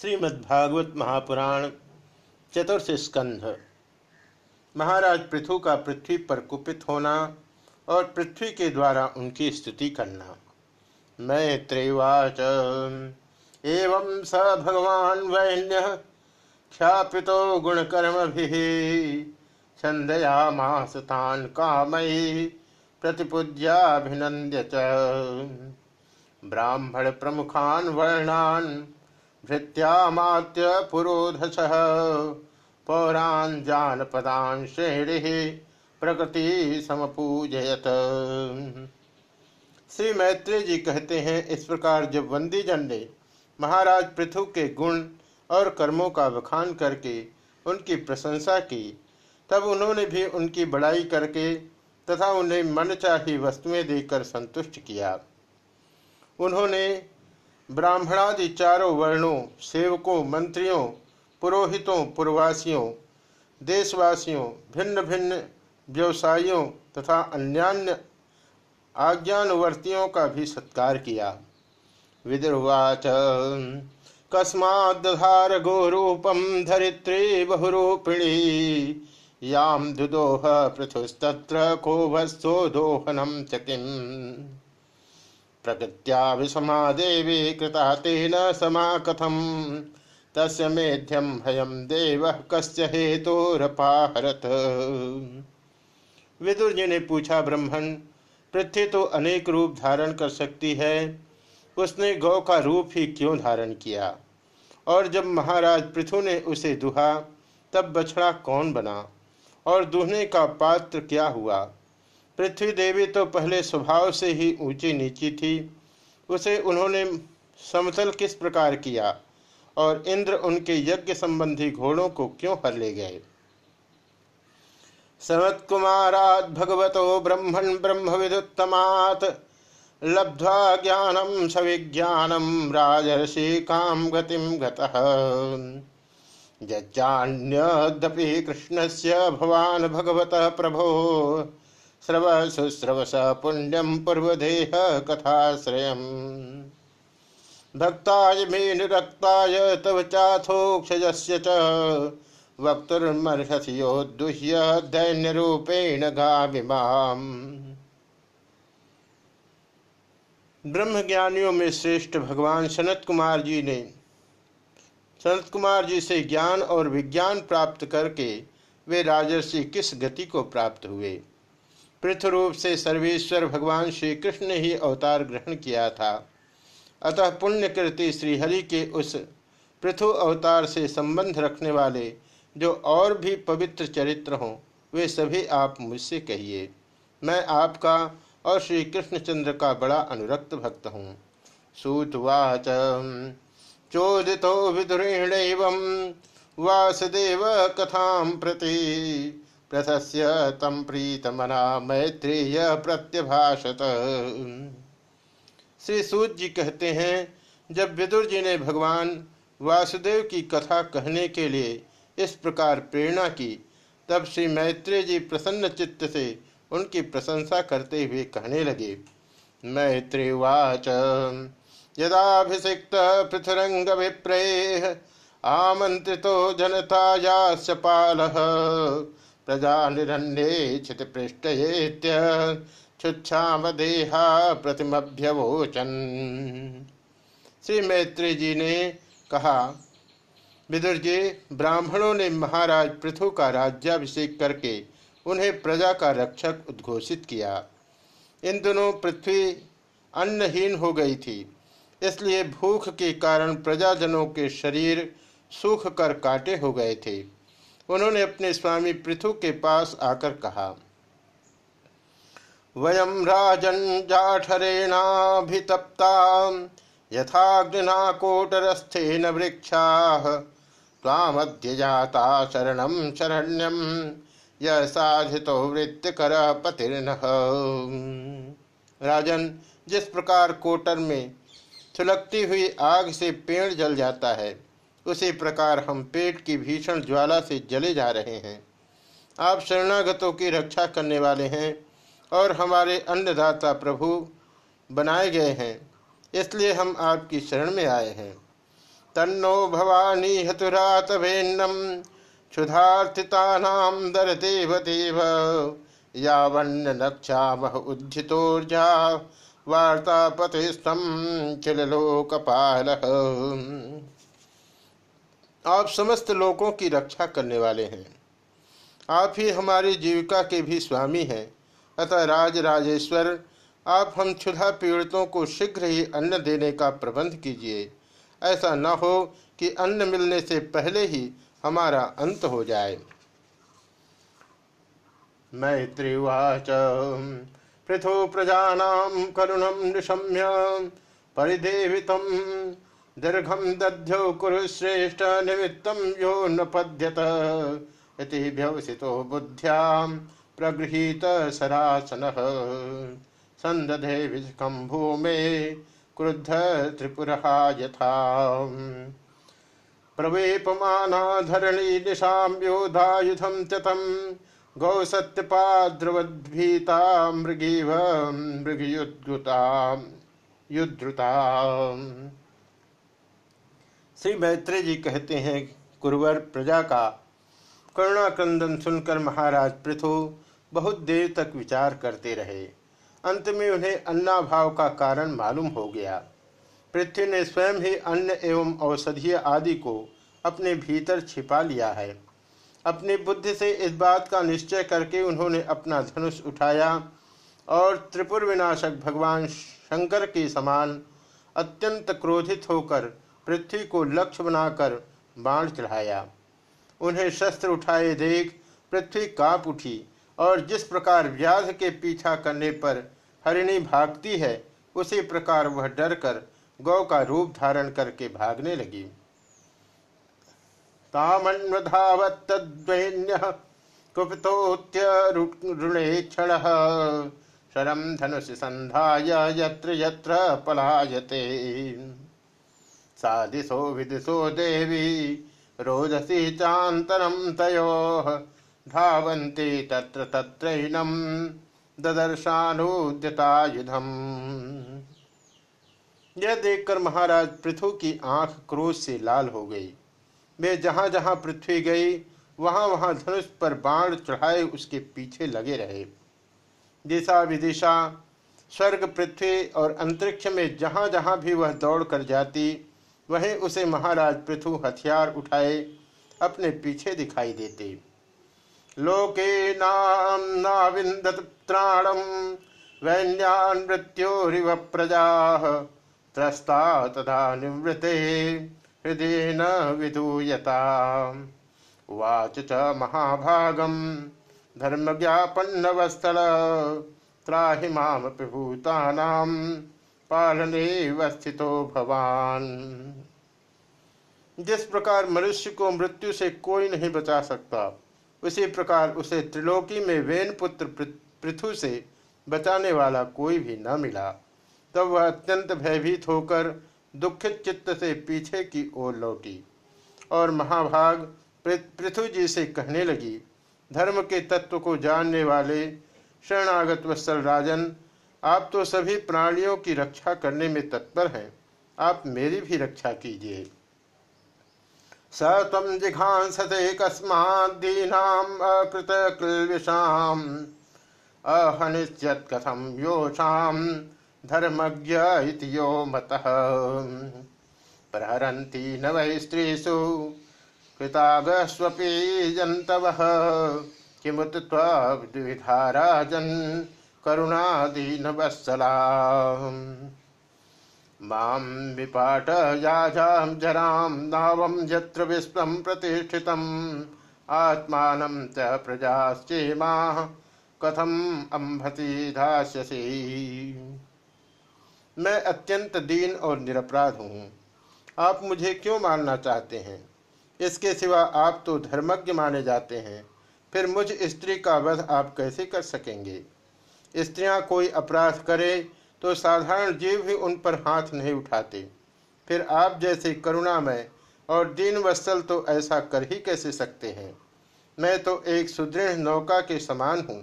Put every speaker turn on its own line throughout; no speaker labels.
श्रीमद्भागवत महापुराण चतुर्थ स्कंध महाराज पृथु का पृथ्वी पर कुपित होना और पृथ्वी के द्वारा उनकी स्तुति करना। मैत्रेवाच। एवं स भगवान वैन्य ख्यापितो गुणकर्म भी छंदयामास तान कामयी प्रतिपूज्याभिनंद्य च। ब्राह्मण प्रमुखान वर्णान भृत्यामात्य पुरोधस पौरान जानपदान श्रेणी प्रकृति समपूजयत। श्री मैत्री जी कहते हैं, इस प्रकार जब वंदी जन ने महाराज पृथु के गुण और कर्मों का वखान करके उनकी प्रशंसा की, तब उन्होंने भी उनकी बड़ाई करके तथा उन्हें मन चाही वस्तुएँ देकर संतुष्ट किया। उन्होंने ब्राह्मणादि चारों वर्णों, सेवकों, मंत्रियों, पुरोहितों, पुरवासियों, देशवासियों भिन्न भिन्न व्यवसायियों तथा अन्यान्य आज्ञानुवर्तियों का भी सत्कार किया। विदुर्वाच कस्माधार गोरूपम धरित्री बहुरूपिणी याम दुदोह पृथुस्तत्र को भस्तो दोहनम चकिम कृता तेन मेध्यम भयम देव विदुर जी ने पूछा, ब्रह्मण, पृथ्वी तो अनेक रूप धारण कर सकती है, उसने गौ का रूप ही क्यों धारण किया? और जब महाराज पृथु ने उसे दुहा, तब बछड़ा कौन बना? और दुहने का पात्र क्या हुआ? पृथ्वी देवी तो पहले स्वभाव से ही ऊँची नीची थी। उसे उन्होंने समतल किस प्रकार किया और इंद्र उनके यज्ञ संबंधी घोड़ों को क्यों हर ले गए? सनत कुमारात भगवतो ब्रह्मण ब्रह्म विदुत्तमात लब्ध्वा ज्ञानम सविज्ञानम राजर्षि काम गतिम गतः। कृष्ण से भवान भगवत प्रभो। श्रव शुश्रवस पुण्यम पूर्वदेह कथाश्रय भक्ताय मे निरक्ताय तव चाथोक्षजस्य च। वक्तुर्मर्हसि योद्धुह्य दैन्यरूपेण ब्रह्म ज्ञानियों में श्रेष्ठ भगवान सनत कुमार जी ने सनत कुमार जी से ज्ञान और विज्ञान प्राप्त करके वे राजर्षि किस गति को प्राप्त हुए? पृथ्व रूप से सर्वेश्वर भगवान श्री कृष्ण ने ही अवतार ग्रहण किया था। अतः पुण्यकृति श्रीहरि के उस पृथु अवतार से संबंध रखने वाले जो और भी पवित्र चरित्र हों, वे सभी आप मुझसे कहिए। मैं आपका और श्री कृष्णचंद्र का बड़ा अनुरक्त भक्त हूँ। सूतवाच। चोदितो विदुरेण वासुदेव कथां प्रति। प्रथस्य तम प्रीतमना मैत्रेय प्रत्यभाषत। श्री सूत जी कहते हैं, जब विदुर जी ने भगवान वासुदेव की कथा कहने के लिए इस प्रकार प्रेरणा की, तब श्री मैत्रेय जी प्रसन्न चित्त से उनकी प्रशंसा करते हुए कहने लगे, मैत्रेवाच, यदाभिषिक्त पृथुरंग विप्रेह, आमंत्रितो जनतायास्य पालः प्रतिमभ्यवोचन श्री मैत्री जी ने कहा विदुर जी ब्राह्मणों ने महाराज पृथु का राज्याभिषेक करके उन्हें प्रजा का रक्षक उद्घोषित किया। इन दोनों पृथ्वी अन्नहीन हो गई थी, इसलिए भूख के कारण प्रजाजनों के शरीर सूख कर काटे हो गए थे। उन्होंने अपने स्वामी पृथु के पास आकर कहा वयम राजन जाठरेणाभितप्ता, यथाग्निना कोटरस्थे न वृक्षा तामद्य जाता शरणम शरण्यम यह साधितो वृत्त कर पतिर्न। राजन जिस प्रकार कोटर में सुलगती हुई आग से पेड़ जल जाता है उसी प्रकार हम पेट की भीषण ज्वाला से जले जा रहे हैं। आप शरणागतों की रक्षा करने वाले हैं और हमारे अन्नदाता प्रभु बनाए गए हैं, इसलिए हम आपकी शरण में आए हैं। तन्नो भवानी हतुरात भेन्नम क्षुधार्थितानाम दर देव देव यावन्न नक्षा वह उज्जितोर्जा वार्तापतिस्तम चिलोकपाल आप समस्त लोगों की रक्षा करने वाले हैं। आप ही हमारी जीविका के भी स्वामी हैं। अतः राज राजेश्वर, आप हम क्षुधा पीड़ितों को शीघ्र ही अन्न देने का प्रबंध कीजिए। ऐसा न हो कि अन्न मिलने से पहले ही हमारा अंत हो जाए। मैत्रीवाच, पृथो प्रजा करुणम निशम्य परिदेवित दीर्घम दध्यो कुरुश्रेष्ठ निमित्त यो न पद्यत इति व्यवसितो बुद्ध्या प्रगृहीत सरासन। संदधे विजकम भूमे क्रुद्ध त्रिपुरहा यथा प्रवेपमाना धरणी निशां योधायुधं त्यतं गौ सत्यपाद्रवद्भीता मृगीव मृगयुद्रुता युद्रुता श्री मैत्री जी कहते हैं कुरवर प्रजा का करुणा क्रंदन सुनकर महाराज पृथु बहुत देर तक विचार करते रहे। अंत में उन्हें अन्नाभाव का कारण मालूम हो गया। पृथ्वी ने स्वयं ही अन्न एवं औषधीय आदि को अपने भीतर छिपा लिया है। अपनी बुद्धि से इस बात का निश्चय करके उन्होंने अपना धनुष उठाया और त्रिपुर विनाशक भगवान शंकर के समान अत्यंत क्रोधित होकर पृथ्वी को लक्ष्य बनाकर बाण चढ़ाया। उन्हें शस्त्र उठाए देख पृथ्वी काँप उठी और जिस प्रकार व्याध के पीछा करने पर हरिणी भागती है, उसी प्रकार वह डर कर गौ का रूप धारण करके भागने लगी। तामन्वधावत्तद्वैन्य क्षण शरम धनुष संधाय यत्र यत्र पलायते। सादिशो विदिशो देवी, रोदसी चान्तरं तयोः, धावन्ति तत्र तत्रैनम् ददर्शानुद्यतायुधम। यह देखकर महाराज पृथु की आँख क्रोध से लाल हो गई। वे जहाँ जहाँ पृथ्वी गई वहाँ वहाँ धनुष पर बाण चढ़ाए उसके पीछे लगे रहे। दिशा विदिशा, स्वर्ग पृथ्वी और अंतरिक्ष में जहाँ जहाँ भी वह दौड़ कर जाती वहीं उसे महाराज पृथु हथियार उठाए, अपने पीछे दिखाई देते। लोके नाम नाविंदत त्राणम वैन्यान मृत्योरिव प्रजा, त्रस्ता तथा निवृते, हृदय न विधूयता। वाच च महाभागम धर्म ज्ञापन्न वस्तल त्राहि माम प्रभूतानाम पालने वस्थितो भवान। जिस प्रकार मनुष्य को मृत्यु से कोई नहीं बचा सकता, उसी प्रकार उसे त्रिलोकी में वेन पुत्र पृथु से बचाने वाला कोई भी न मिला। तब वह अत्यंत भयभीत होकर दुखित चित्त से पीछे की ओर लौटी और महाभाग पृथु जी से कहने लगी, धर्म के तत्व को जानने वाले शरणागत वत्सल राजन आप तो सभी प्राणियों की रक्षा करने में तत्पर हैं। आप मेरी भी रक्षा कीजिए। स तम जिघांसते कस्मादीनाम अकृत क्लविषाम अहनिश्यत कथम योषाम धर्मज्ञ यो मतः। प्रहरन्ति न वै स्त्रीषु कृतागस्वपि जन्तवः किमुत त्वद्विधा राजन् करुणादीनवत्सला माँ विपाट याजां जरां नावं यत्र विश्वं प्रतिष्ठितम्। आत्मानं च प्रजाश्चेमाः कथम अम्भति धास्यसी मैं अत्यंत दीन और निरपराध हूँ। आप मुझे क्यों मारना चाहते हैं? इसके सिवा आप तो धर्मज्ञ माने जाते हैं। फिर मुझ स्त्री का वध आप कैसे कर सकेंगे? स्त्रियाँ कोई अपराध करे तो साधारण जीव भी उन पर हाथ नहीं उठाते। फिर आप जैसे करुणामय और दीन वत्सल तो ऐसा कर ही कैसे सकते हैं? मैं तो एक सुदृढ़ नौका के समान हूँ।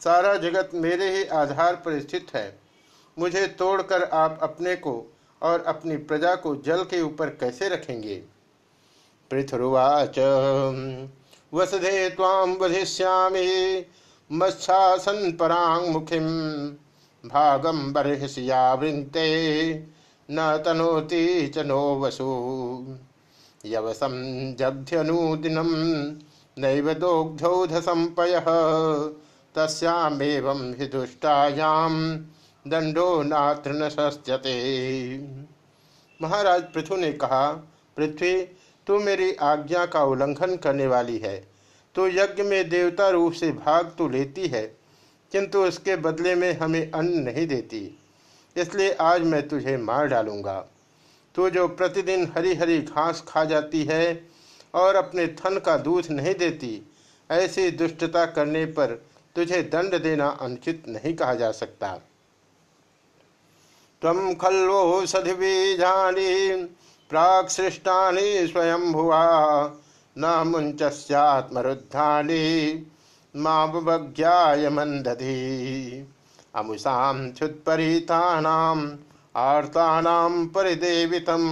सारा जगत मेरे ही आधार पर स्थित है। मुझे तोड़कर आप अपने को और अपनी प्रजा को जल के ऊपर कैसे रखेंगे? पृथुर्वाच वसधे ताम वधिष्यामि। मत्सासन परांग मुखिम भागम बर्हिष्या वृंते न तनोति च नो वसु। यवसम जघ्यनुदिनम नैव दोग्धौध संपय तस्यामेवं हि दुष्टायाम दंडो नात्र न सस्यते महाराज पृथु ने कहा, पृथ्वी, तू मेरी आज्ञा का उल्लंघन करने वाली है। तो यज्ञ में देवता रूप से भाग तो लेती है, किंतु उसके बदले में हमें अन्न नहीं देती। इसलिए आज मैं तुझे मार डालूँगा। तू जो प्रतिदिन हरी हरी घास खा जाती है और अपने थन का दूध नहीं देती, ऐसी दुष्टता करने पर तुझे दंड देना अनुचित नहीं कहा जा सकता। तम खल्वो सधिबीजानी प्राक सृष्टानी स्वयं भुआ न मुंचात्मरुद्धानी मावज्ञाय मंदधी अमुषां क्षुत्परीतानाम् आर्तानां परिदेवितं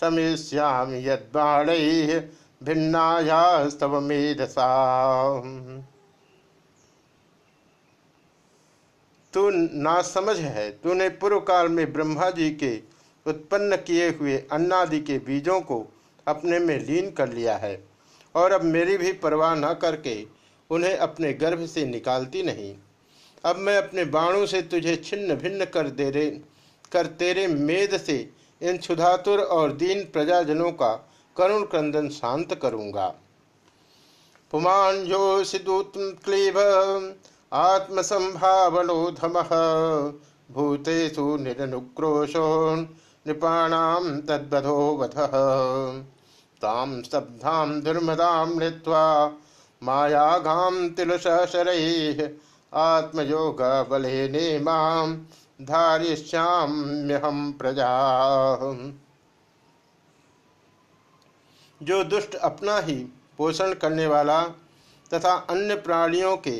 समिष्यामि यद्बाणैः भिन्नायास्तव मेधसा। तू ना समझ है। तूने पूर्व काल में ब्रह्मा जी के उत्पन्न किए हुए अन्नादि के बीजों को अपने में लीन कर लिया है और अब मेरी भी परवाह न करके उन्हें अपने गर्भ से निकालती नहीं। अब मैं अपने बाणों से तुझे छिन्न भिन्न कर दे रे कर तेरे मेद से इन क्षुधातुर और दीन प्रजाजनों का करुण क्रंदन शांत करूँगा। पुमान क्लीब आत्मसंभावनोधम भूतेषु निरनुक्रोशो नृपाणाम तद्वधो वध। ताम स्तब्धाम दुर्मदाम नृत्वा मायाघाम तिलशरैः आत्मयोग बले ने माम धारिष्याम्यहम प्रजा। जो दुष्ट अपना ही पोषण करने वाला तथा अन्य प्राणियों के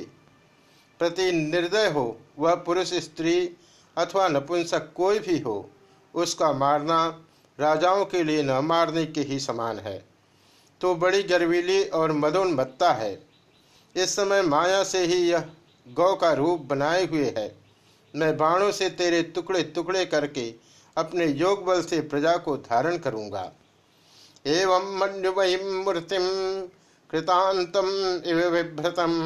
प्रति निर्दय हो, वह पुरुष, स्त्री अथवा नपुंसक कोई भी हो उसका मारना राजाओं के लिए न मारने के ही समान है। तो बड़ी गर्वीली और मदोन्मत्ता है। इस समय माया से ही यह गौ का रूप बनाए हुए है। मैं बाणों से तेरे टुकड़े टुकड़े करके अपने योग बल से प्रजा को धारण करूँगा। एवं मन्युवयी मूर्तिम कृतांतम इव विभ्रतम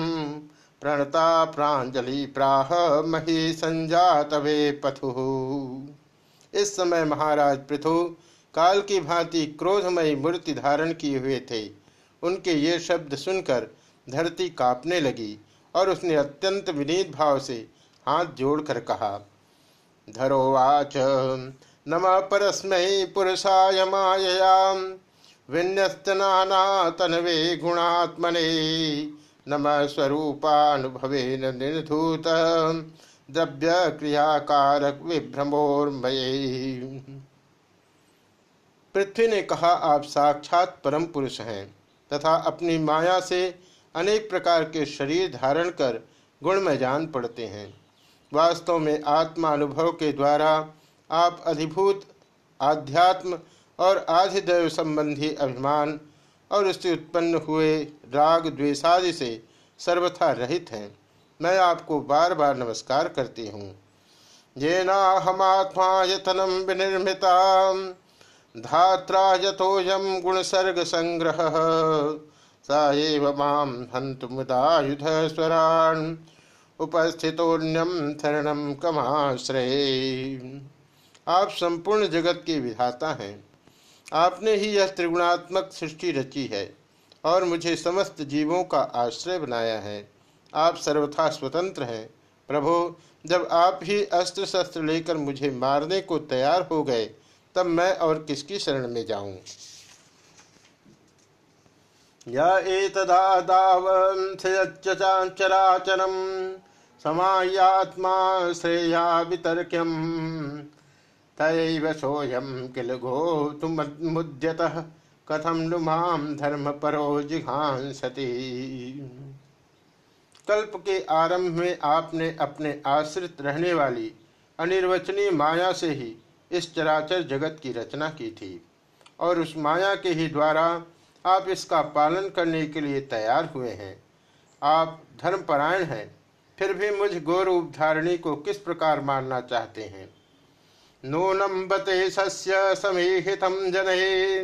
प्रणता प्रांजलि प्राह मही संजातवे पथु। इस समय महाराज पृथु काल की भांति क्रोधमयी मूर्ति धारण किए हुए थे। उनके ये शब्द सुनकर धरती कांपने लगी और उसने अत्यंत विनीत भाव से हाथ जोड़कर कहा धरोवाच नम परस्मय पुरुषाय माययाम। विन्यस्तनाना तनवे गुणात्मने नम स्वरूपानुभवे निर्धूत। द्रव्य क्रियाकारक पृथ्वी ने कहा, आप साक्षात परम पुरुष हैं तथा अपनी माया से अनेक प्रकार के शरीर धारण कर गुण में जान पड़ते हैं। वास्तव में आत्मा अनुभव के द्वारा आप अधिभूत, आध्यात्म और आधिदैव संबंधी अभिमान और उससे उत्पन्न हुए राग, द्वेषादि से सर्वथा रहित हैं। मैं आपको बार बार नमस्कार करती हूँ। ये नाहमात्मा यतनम विनिर्मिता धात्रा यथोयम गुण सर्ग संग्रह स एव माँ हन्तु मुदायुध स्वरान् उपस्थितोन्यम शरणम कमाश्रय। आप संपूर्ण जगत के विधाता हैं। आपने ही यह त्रिगुणात्मक सृष्टि रची है और मुझे समस्त जीवों का आश्रय बनाया है। आप सर्वथा स्वतंत्र हैं। प्रभो, जब आप ही अस्त्र शस्त्र लेकर मुझे मारने को तैयार हो गए, तब मैं और किसकी शरण में जाऊँ? यदावंथचराचरम समायात्मा श्रेया वितर्क्यम तैव सोयम किल घोतुमुद्यत कथम नुमाम धर्म परो जिघांसती कल्प के आरंभ में आपने अपने आश्रित रहने वाली अनिर्वचनीय माया से ही इस चराचर जगत की रचना की थी और उस माया के ही द्वारा आप इसका पालन करने के लिए तैयार हुए हैं। आप धर्मपरायण हैं, फिर भी मुझ गौरूप धारणी को किस प्रकार मानना चाहते हैं? नूनम बते सस्य समीहित जने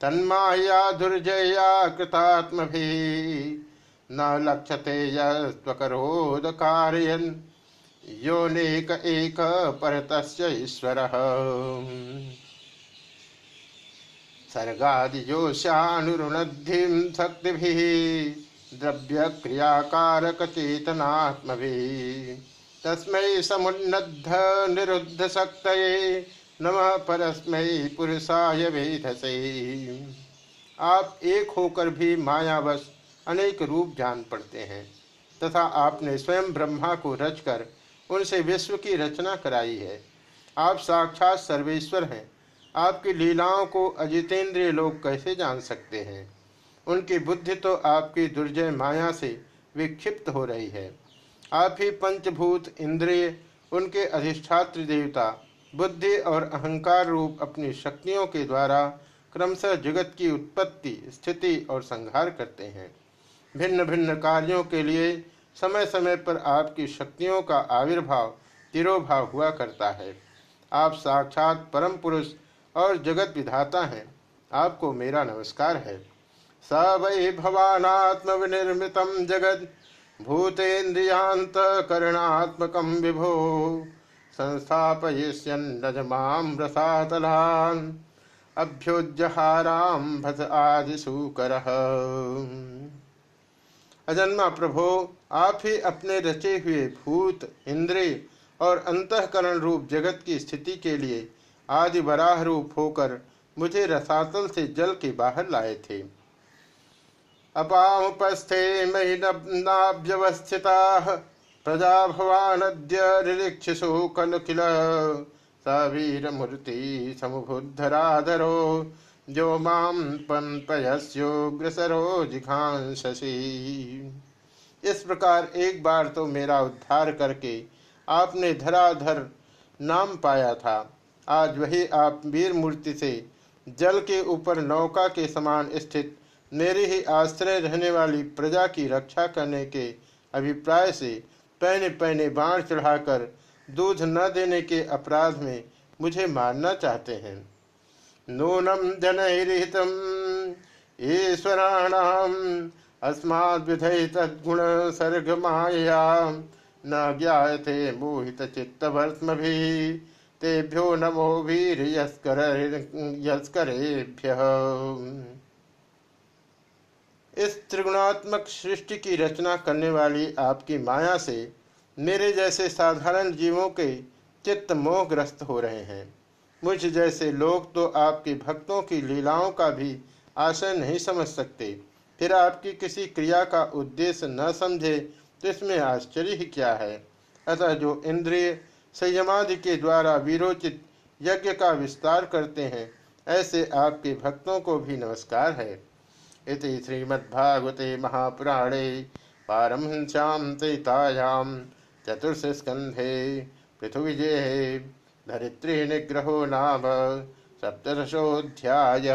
तन्माया दुर्जया कृतात्म भी न लक्षते यकरोद कार्यन योनेक एक परत ईश्वर। सर्गादिजोशानुरुणद्धिं शक्तिभिः, द्रव्यक्रियाकारकचेतनात्मभिः। तस्मै समुन्नद्ध निरुद्धशक्तये नमः परस्मै पुरुषाय वेधसे। आप एक होकर भी मायावश अनेक रूप जान पड़ते हैं, तथा आपने स्वयं ब्रह्मा को रचकर उनसे विश्व की रचना कराई है। आप साक्षात सर्वेश्वर हैं। आपकी लीलाओं को अजितेंद्रिय लोग कैसे जान सकते हैं? उनकी बुद्धि तो आपकी दुर्जय माया से विक्षिप्त हो रही है। आप ही पंचभूत इंद्रिय, उनके अधिष्ठात्र देवता, बुद्धि और अहंकार रूप अपनी शक्तियों के द्वारा क्रमशः जगत की उत्पत्ति, स्थिति और संहार करते हैं। भिन्न भिन्न कार्यों के लिए समय समय पर आपकी शक्तियों का आविर्भाव, तिरोभाव हुआ करता है। आप साक्षात परम पुरुष और जगत विधाता हैं। आपको मेरा नमस्कार है। स वै भवानात्म विनिर्मित जगत भूतेन्द्रियांत करणात्मक विभो संस्थापयिष्यन्नजमां रसातलान् अभ्योजहारां आदिशूकर। अजन्मा प्रभो, आप ही अपने रचे हुए भूत, इंद्रिय और अंतकरण रूप जगत की स्थिति के लिए आदि वराह रूप होकर मुझे रसातल से जल के बाहर लाए थे। अपामुपस्थे मयि नाभ्यवस्थिता प्रजा भवानद्य रिक्षिषु खलु किल सवीर मूर्ति समुबुद्धराधरो जो माम पंपयस्योग्रसरो जिघांसी इस प्रकार एक बार तो मेरा उद्धार करके आपने धराधर नाम पाया था। आज वही आप वीर मूर्ति से जल के ऊपर नौका के समान स्थित मेरे ही आश्रय रहने वाली प्रजा की रक्षा करने के अभिप्राय से पहने पहने बाण चढ़ाकर दूध न देने के अपराध में मुझे मारना चाहते हैं। नूनम जनहित ईश्वराणाम, अस्माद तद्गुण सर्ग माया न ज्ञाते मोहित चित्त भी तेभ्यो नमो वीर यस्करेभ्य। इस त्रिगुणात्मक सृष्टि की रचना करने वाली आपकी माया से मेरे जैसे साधारण जीवों के चित्त मोहग्रस्त हो रहे हैं। मुझ जैसे लोग तो आपके भक्तों की लीलाओं का भी आशय नहीं समझ सकते। फिर आपकी किसी क्रिया का उद्देश्य न समझे तो इसमें आश्चर्य ही क्या है? अतः जो इंद्रिय संयमादि के द्वारा विरोचित यज्ञ का विस्तार करते हैं, ऐसे आपके भक्तों को भी नमस्कार है। इति श्रीमद्भागवते महापुराणे पारमश्याम तेतायाम चतुर्थ स्कंधे पृथुविजय। धरित्री निग्रहो नाम सप्तशोध्याय